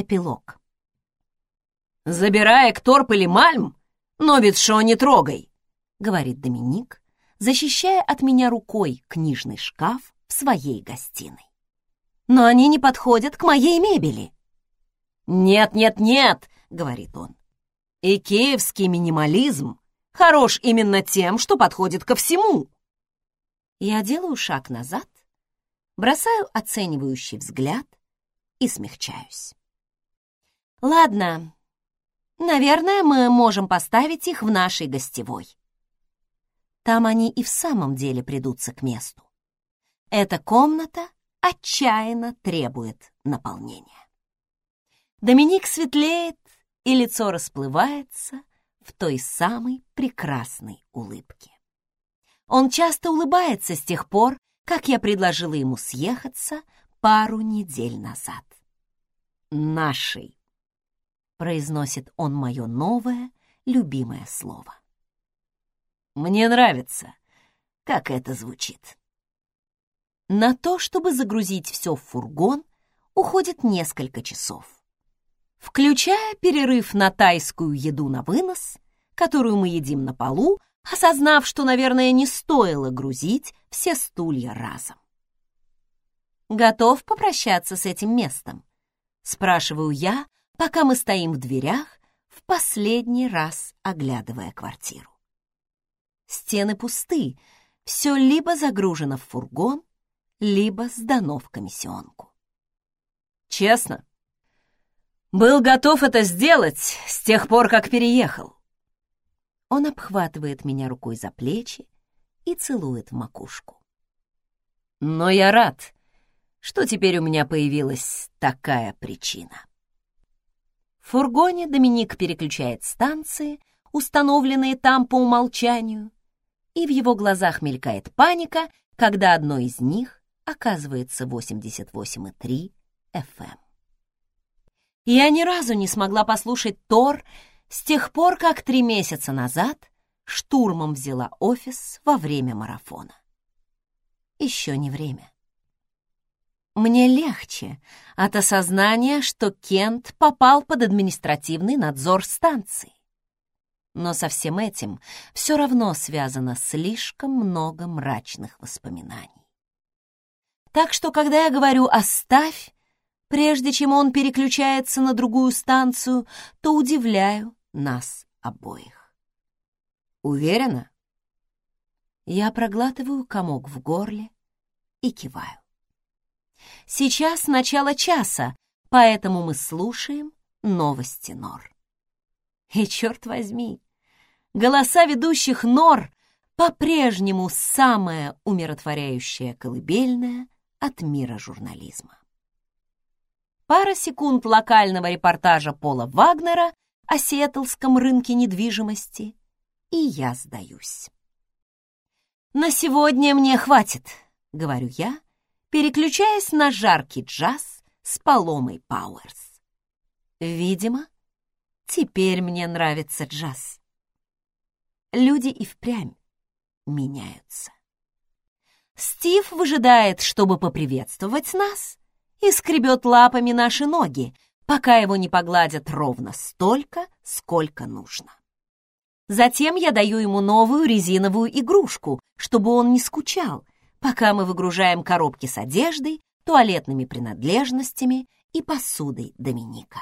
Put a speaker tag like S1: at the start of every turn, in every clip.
S1: Эпилог.
S2: «Забирай Экторп или Мальм, но ведь шо не трогай», —
S1: говорит Доминик, защищая от меня рукой книжный шкаф в своей гостиной. «Но они не подходят к моей мебели».
S2: «Нет, нет, нет», — говорит он. «И киевский минимализм хорош именно тем, что подходит ко всему».
S1: Я делаю шаг назад, бросаю оценивающий взгляд и смягчаюсь. Ладно, наверное, мы можем поставить их в нашей гостевой. Там они и в самом деле придутся к месту. Эта комната отчаянно требует наполнения. Доминик светлеет, и лицо расплывается в той самой прекрасной улыбке. Он часто улыбается с тех пор, как я предложила ему съехаться пару недель назад. «Нашей», — произносит он мое новое, любимое слово. «Мне нравится, как это звучит». На то, чтобы загрузить все в фургон, уходит несколько часов. Включая перерыв на тайскую еду на вынос, которую мы едим на полу, осознав, что, наверное, не стоило грузить все стулья разом. «Готов попрощаться с этим местом?» — спрашиваю я, пока мы стоим в дверях, в последний раз оглядывая квартиру. Стены пусты, все либо загружено в фургон, либо сдано в комиссионку.
S2: Честно, был готов это сделать с тех пор, как переехал.
S1: Он обхватывает меня рукой за плечи и целует в макушку.
S2: Но я рад, что теперь у меня появилась такая причина.
S1: В фургоне Доминик переключает станции, установленные там по умолчанию, и в его глазах мелькает паника, когда одной из них оказывается 88,3 FM. Я ни разу не смогла послушать Тор с тех пор, как три месяца назад штурмом взяла офис во время марафона. Еще не время. Мне легче от осознания, что Кент попал под административный надзор станции. Но со всем этим все равно связано слишком много мрачных воспоминаний. Так что, когда я говорю «оставь», прежде чем он переключается на другую станцию, то удивляю нас обоих.
S2: Уверена?
S1: Я проглатываю комок в горле и киваю. Сейчас начало часа, поэтому мы слушаем новости Нор. И черт возьми, голоса ведущих Нор по-прежнему самая умиротворяющая колыбельная от мира журнализма. Пара секунд локального репортажа Пола Вагнера о сиэтлском рынке недвижимости, и я сдаюсь. «На сегодня мне хватит», — говорю я, переключаясь на жаркий джаз с Паломой Пауэрс. Видимо, теперь мне нравится джаз. Люди и впрямь меняются. Стив выжидает, чтобы поприветствовать нас, и скребет лапами наши ноги, пока его не погладят ровно столько, сколько нужно. Затем я даю ему новую резиновую игрушку, чтобы он не скучал, пока мы выгружаем коробки с одеждой, туалетными принадлежностями и посудой Доминика.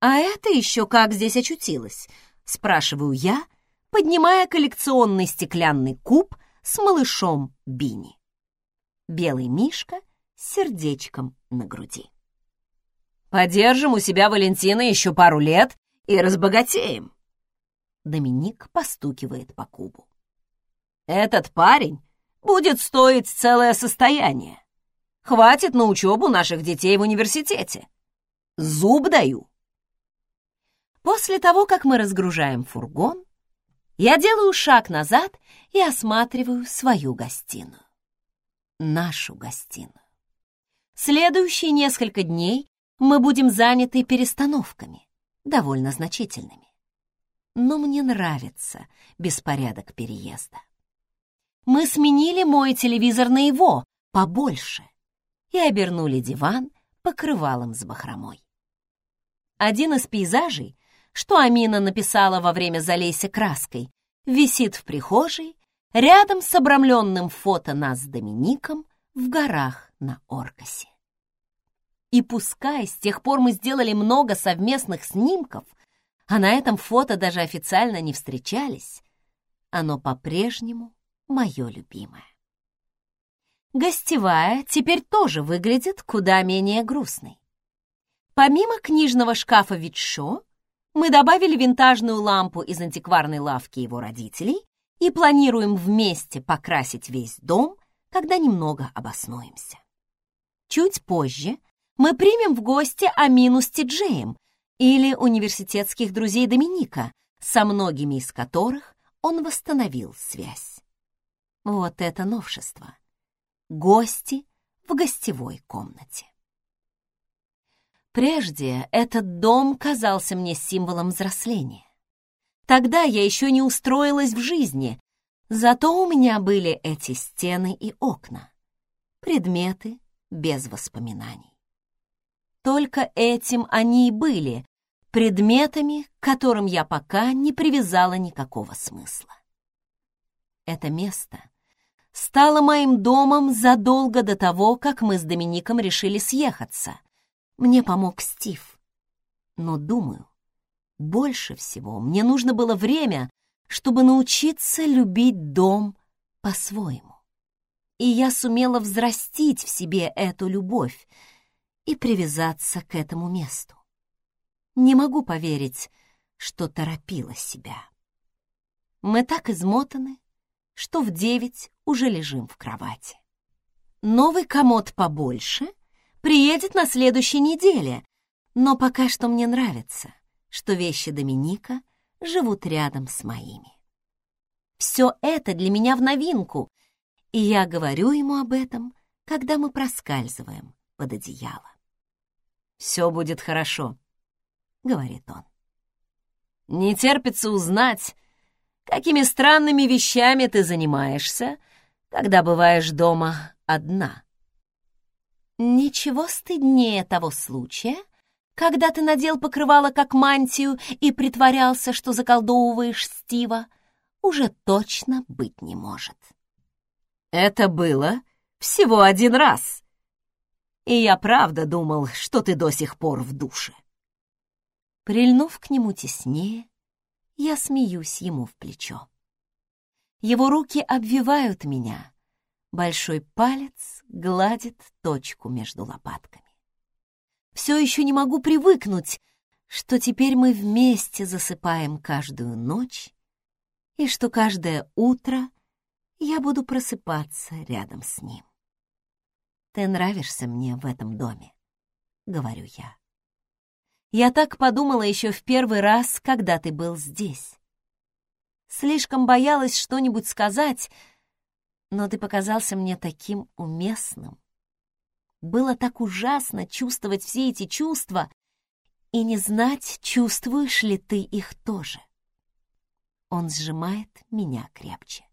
S1: «А это еще как здесь очутилось?» — спрашиваю я, поднимая коллекционный стеклянный куб с малышом Бини. Белый мишка с сердечком на груди.
S2: «Подержим у себя Валентина еще пару лет и разбогатеем!»
S1: Доминик постукивает по кубу.
S2: «Этот парень будет стоить целое состояние. Хватит на учебу наших детей в университете. Зуб даю.
S1: После того, как мы разгружаем фургон, я делаю шаг назад и осматриваю свою гостиную. Нашу гостиную. Следующие несколько дней мы будем заняты перестановками, довольно значительными. Но мне нравится беспорядок переезда мы сменили мой телевизор на его, побольше, и обернули диван покрывалом с бахромой. Один из пейзажей, что Амина написала во время залейся краской, висит в прихожей рядом с обрамленным фото нас с Домиником в горах на Оркасе. И пускай с тех пор мы сделали много совместных снимков, а на этом фото даже официально не встречались, оно по-прежнему мое любимое. Гостевая теперь тоже выглядит куда менее грустной. Помимо книжного шкафа Витшо, мы добавили винтажную лампу из антикварной лавки его родителей и планируем вместе покрасить весь дом, когда немного обоснуемся. Чуть позже мы примем в гости Амину с Тиджеем или университетских друзей Доминика, со многими из которых он восстановил связь. Вот это новшество. Гости в гостевой комнате. Прежде этот дом казался мне символом взросления. Тогда я еще не устроилась в жизни, зато у меня были эти стены и окна, предметы без воспоминаний. Только этим они и были, предметами, к которым я пока не привязала никакого смысла. Это место стало моим домом задолго до того, как мы с Домиником решили съехаться. Мне помог Стив. Но, думаю, больше всего мне нужно было время, чтобы научиться любить дом по-своему. И я сумела взрастить в себе эту любовь и привязаться к этому месту. Не могу поверить, что торопила себя. Мы так измотаны, что в девять уже лежим в кровати. Новый комод побольше приедет на следующей неделе, но пока что мне нравится, что вещи Доминика живут рядом с моими. Все это для меня в новинку, и я говорю ему об этом, когда мы проскальзываем под одеяло. «Все будет хорошо», — говорит он. «Не терпится узнать, какими странными вещами ты занимаешься, когда бываешь дома одна». Ничего стыднее того случая, когда ты надел покрывало как мантию и притворялся, что заколдовываешь Стива, уже точно быть не может. Это было всего один раз. И я правда думал, что ты до сих пор в душе. Прильнув к нему теснее, я смеюсь ему в плечо. Его руки обвивают меня, большой палец гладит точку между лопатками. Все еще не могу привыкнуть, что теперь мы вместе засыпаем каждую ночь и что каждое утро я буду просыпаться рядом с ним. «Ты нравишься мне в этом доме», — говорю я. Я так подумала еще в первый раз, когда ты был здесь. Слишком боялась что-нибудь сказать, но ты показался мне таким уместным. Было так ужасно чувствовать все эти чувства и не знать, чувствуешь ли ты их тоже. Он сжимает меня крепче.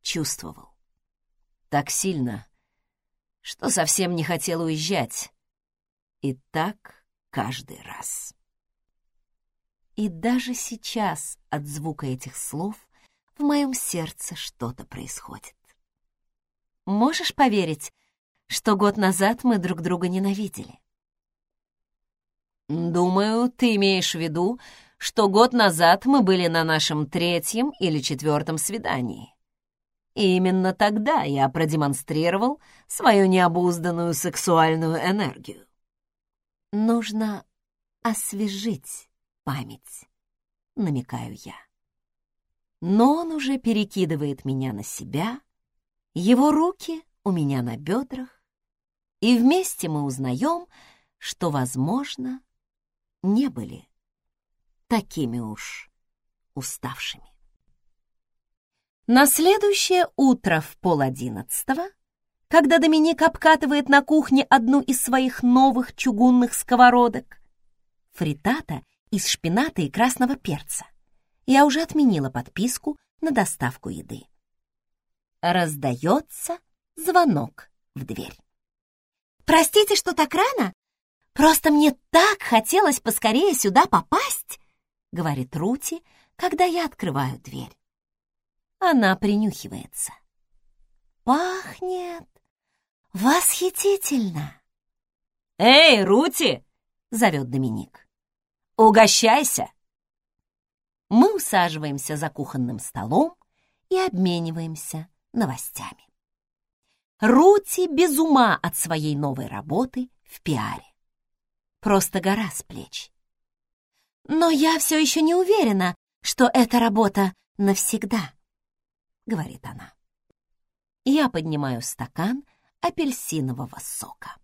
S1: Чувствовал. Так сильно, что совсем не хотел уезжать. И так каждый раз. И даже сейчас от звука этих слов в моем сердце что-то происходит. Можешь поверить, что год назад мы друг друга ненавидели? Думаю, ты имеешь в виду, что год назад мы были на нашем третьем или четвертом свидании. И именно тогда я продемонстрировал свою необузданную сексуальную энергию. Нужно освежить память, намекаю я. Но он уже перекидывает меня на себя, его руки у меня на бедрах, и вместе мы узнаем, что, возможно, не были такими уж уставшими. На следующее утро в пол одиннадцатого когда Доминик обкатывает на кухне одну из своих новых чугунных сковородок. Фритата из шпината и красного перца. Я уже отменила подписку на доставку еды. Раздается звонок в дверь. «Простите, что так рано? Просто мне так хотелось поскорее сюда попасть!» — говорит Рути, когда я открываю дверь. Она принюхивается. «Пахнет восхитительно!»
S2: «Эй, Рути!» — зовет Доминик. «Угощайся!»
S1: Мы усаживаемся за кухонным столом и обмениваемся новостями. Рути без ума от своей новой работы в пиаре. Просто гора с плеч. Но я все еще не уверена, что эта работа навсегда, говорит она. Я поднимаю стакан апельсинового сока.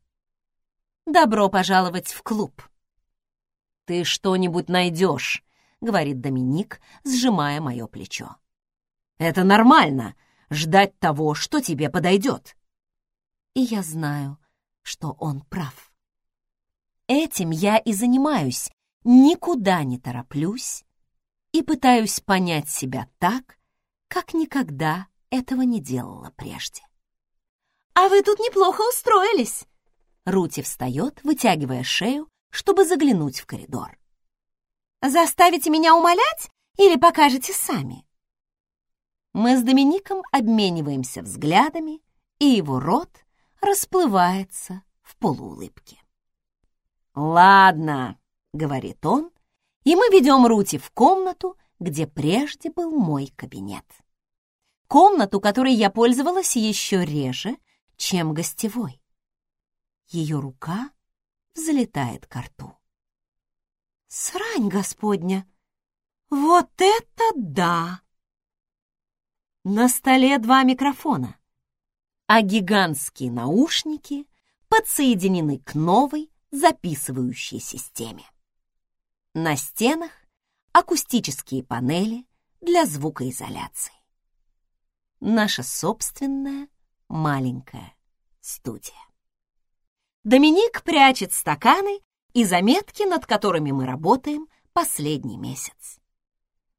S1: Добро пожаловать в клуб.
S2: Ты что-нибудь найдешь, говорит Доминик, сжимая мое плечо. Это нормально — ждать того, что тебе подойдет
S1: и я знаю, что он прав. Этим я и занимаюсь, никуда не тороплюсь и пытаюсь понять себя так, как никогда этого не делала прежде. «А вы тут неплохо устроились!» Рути встает, вытягивая шею, чтобы заглянуть в коридор. «Заставите меня умолять или покажете сами?» Мы с Домиником обмениваемся взглядами, и его рот расплывается в полуулыбке.
S2: «Ладно», — говорит он, и мы ведем Рути в комнату, где прежде был мой кабинет. Комнату, которой я пользовалась еще реже, чем гостевой. Ее рука взлетает к рту.
S1: «Срань господня! Вот это да!»
S2: На столе два микрофона а гигантские наушники подсоединены к новой записывающей системе. На стенах акустические панели для звукоизоляции. Наша собственная маленькая студия. Доминик прячет стаканы и заметки, над которыми мы работаем последний месяц.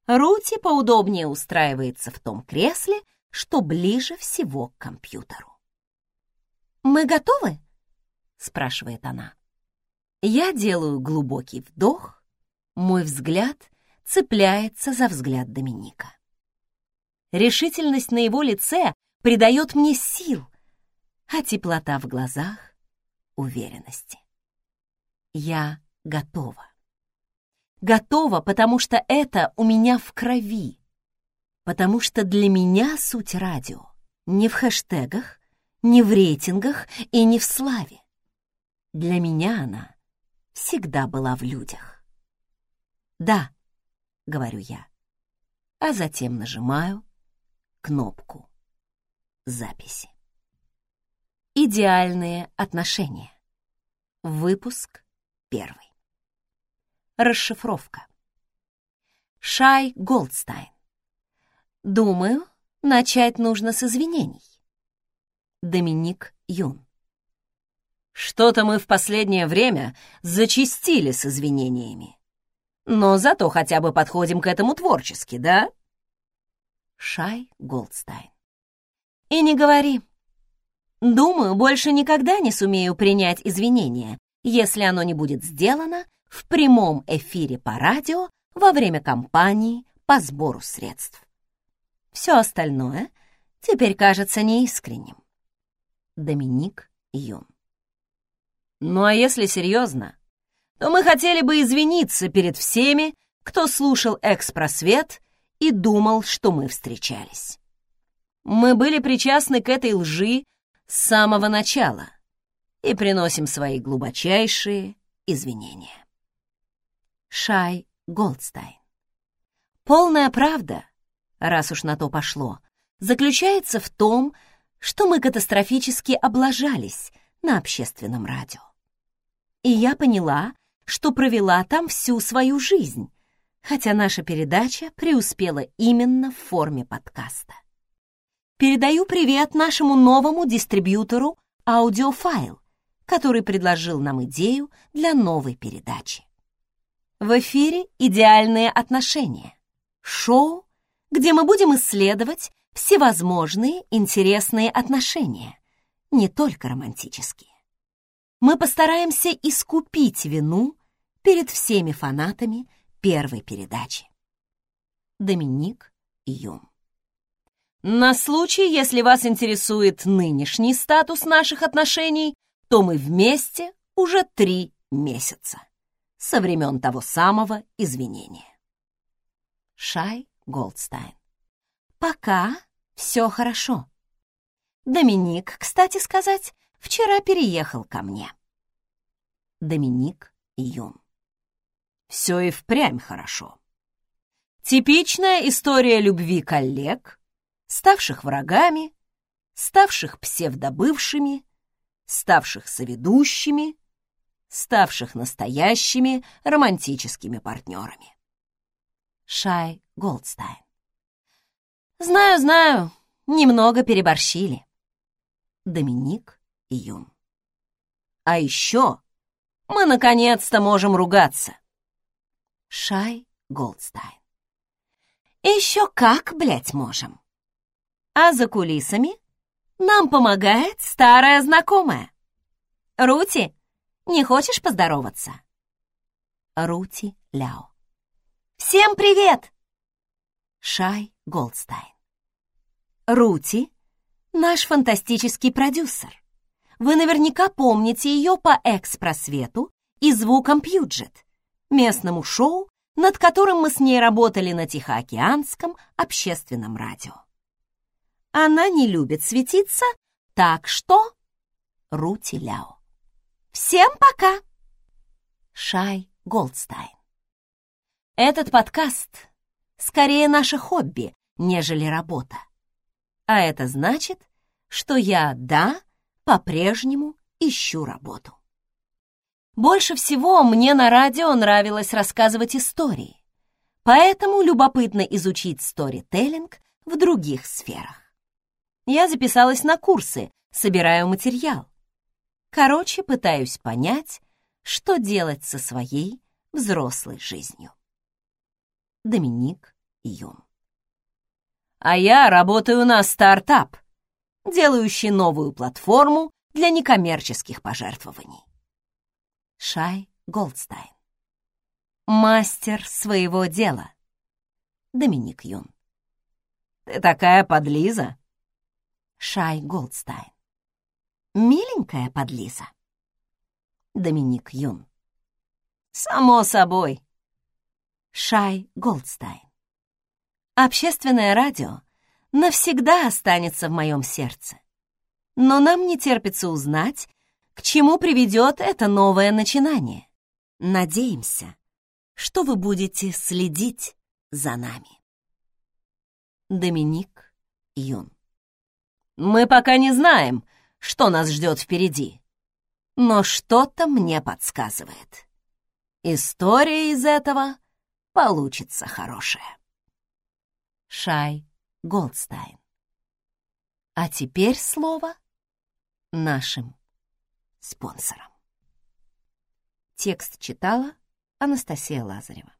S2: Рути поудобнее устраивается в том кресле, что ближе всего к компьютеру.
S1: «Мы готовы?»
S2: — спрашивает она. Я делаю глубокий вдох, мой взгляд цепляется за взгляд Доминика. Решительность на его лице придает мне сил, а теплота в глазах — уверенности. Я готова. Готова, потому что это у меня в крови потому что для меня суть радио не в хэштегах, не в рейтингах и не в славе. Для меня она всегда была в людях. «Да», — говорю я, а затем нажимаю кнопку записи. Идеальные отношения. Выпуск первый. Расшифровка. Шай Голдстайн. Думаю, начать нужно с извинений. Доминик Юн. Что-то мы в последнее время зачастили с извинениями. Но зато хотя бы подходим к этому творчески, да? Шай Голдстайн. И не говори. Думаю, больше никогда не сумею принять извинения, если оно не будет сделано в прямом эфире по радио во время кампании по сбору средств. Все остальное теперь кажется неискренним. Доминик Юн. Ну а если серьезно, то мы хотели бы извиниться перед всеми, кто слушал «Экспросвет» и думал, что мы встречались. Мы были причастны к этой лжи с самого начала и приносим свои глубочайшие извинения. Шай Голдстайн. Полная правда раз уж на то пошло, заключается в том, что мы катастрофически облажались на общественном радио. И я поняла, что провела там всю свою жизнь, хотя наша передача преуспела именно в форме подкаста. Передаю привет нашему новому дистрибьютору «Аудиофайл», который предложил нам идею для новой передачи. В эфире «Идеальные отношения» — шоу, где мы будем исследовать всевозможные интересные отношения, не только романтические.
S1: мы постараемся искупить вину перед всеми фанатами первой передачи. Доминик Юм. На случай, если вас интересует нынешний статус наших отношений, то мы вместе уже три месяца, со времен того самого извинения. Шай Голдстайн. Пока все хорошо. Доминик, кстати сказать, вчера переехал ко мне. Доминик Юм. Все и впрямь хорошо. Типичная история любви коллег, ставших врагами, ставших псевдобывшими, ставших соведущими, ставших настоящими романтическими партнерами. Шай Голдстайн. Знаю, знаю, немного переборщили. Доминик Юм. А еще мы наконец-то можем ругаться. Шай Голдстайн. Еще как, блядь, можем. А за кулисами нам помогает старая знакомая. Рути, не хочешь поздороваться? Рути Ляо. Всем привет! Шай Голдстайн. Рути — наш фантастический продюсер. Вы наверняка помните ее по экс-просвету и звукам Пьюджет, местному шоу, над которым мы с ней работали на Тихоокеанском общественном радио. Она не любит светиться, так что... Рути Ляо. Всем пока! Шай Голдстайн. Этот подкаст скорее наше хобби, нежели работа. А это значит, что я, да, по-прежнему ищу работу. Больше всего мне на радио нравилось рассказывать истории, поэтому любопытно изучить сторителлинг в других сферах. Я записалась на курсы, собираю материал. Короче, пытаюсь понять, что делать со своей взрослой жизнью. Доминик Юн. А я работаю на стартап, делающий новую платформу для некоммерческих пожертвований. Шай Голдстайн. Мастер своего дела. Доминик Юн. Ты такая подлиза. Шай Голдстайн. Миленькая подлиза. Доминик Юн. Само собой. Шай Голдстайн. Общественное радио навсегда останется в моем сердце. Но нам не терпится узнать, к чему приведет это новое начинание. Надеемся, что вы будете следить за нами. Доминик Юн. Мы пока не знаем, что нас ждет впереди, но что-то мне подсказывает. История из этого получится хорошая. Шай Голдстайн. А теперь слово нашим спонсором. Текст читала Анастасия Лазарева.